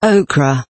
Okra